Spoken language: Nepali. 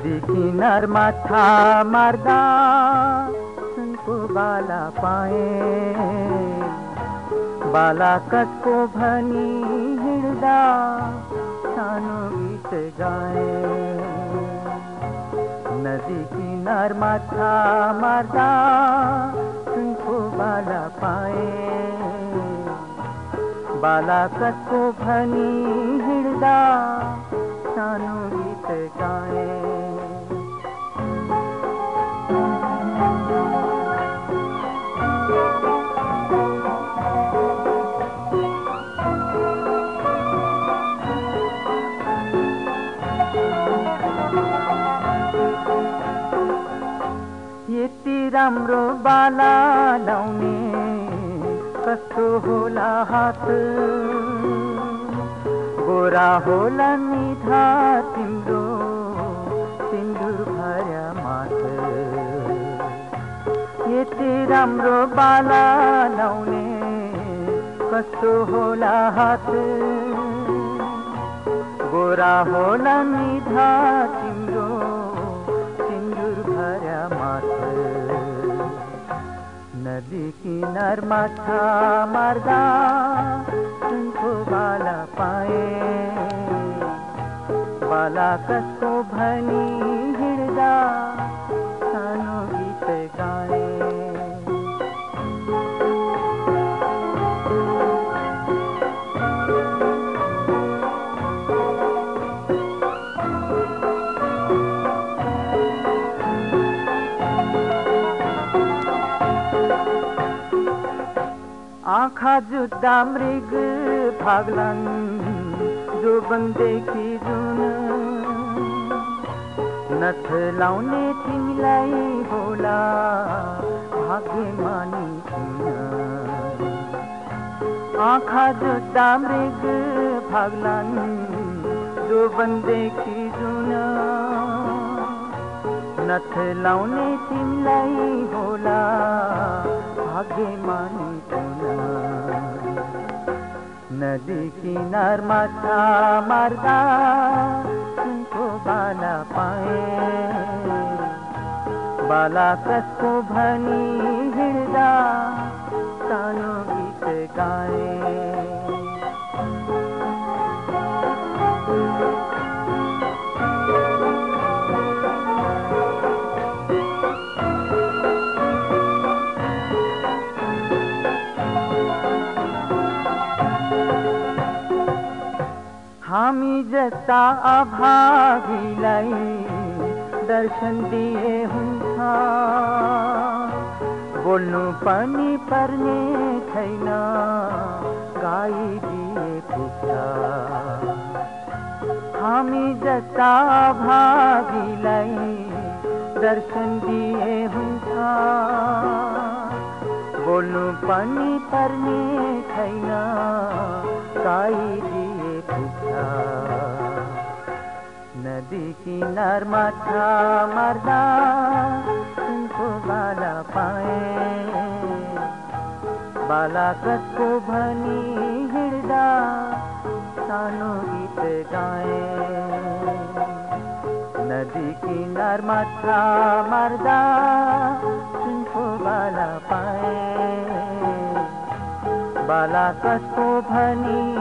नदी किनार माथा मार्दा सुनको बाला पाए। बाला कसको भनी हिँड्दा, सानो गीत गाए। नदी किनार माथा मार्दा सुनको बाला पाए। बाला कसको भनी हिँड्दा सानो गीत गाए यति राम्रो बाला लाउने कस्तो होला हात गोरा होला निधा तिम्रो सिन्दुर भर्या माथ। यति राम्रो बाला लाउने कस्तो होला हात। गोरा होला निधा तिम्रो सिन्दुर भर्या माथ। नदी किनार माछा मार्दा बाला पाए। बाला कसो भनी हिँड्दा आँखा जुत्ता मृग भाग्लान् जो बन्देखि जुन। नथ लाउने तिमीलाई होला भाग्यमानी किन आँखा जुत्ता मृग भाग्लान् जो बन्देखि जुन। नथ लाउने तिमीलाई होला भाग्यमानी नदी किनार माछा मार्दा सुनको बाला पाए। बाला कसको भनी हिँड्दा सानो गीत गाए हामी जस्ता अभावीलाई दर्शन दिए हुन्छ। बोल्नु पनि पर्ने छैन गाइदिए पुग्छ। हामी जस्ता अभावीलाई दर्शन दिए हुन्छ। बोल्नु पनि पर्ने छैन गाइदिए पुग्छ नदी किनार माछा मार्दा सुनको बाला पाए। बाला कसको भनी हिँड्दा सानो गीत गाए। नदी किनार माछा मार्दा सुनको बाला पाए। बाला कसको भनी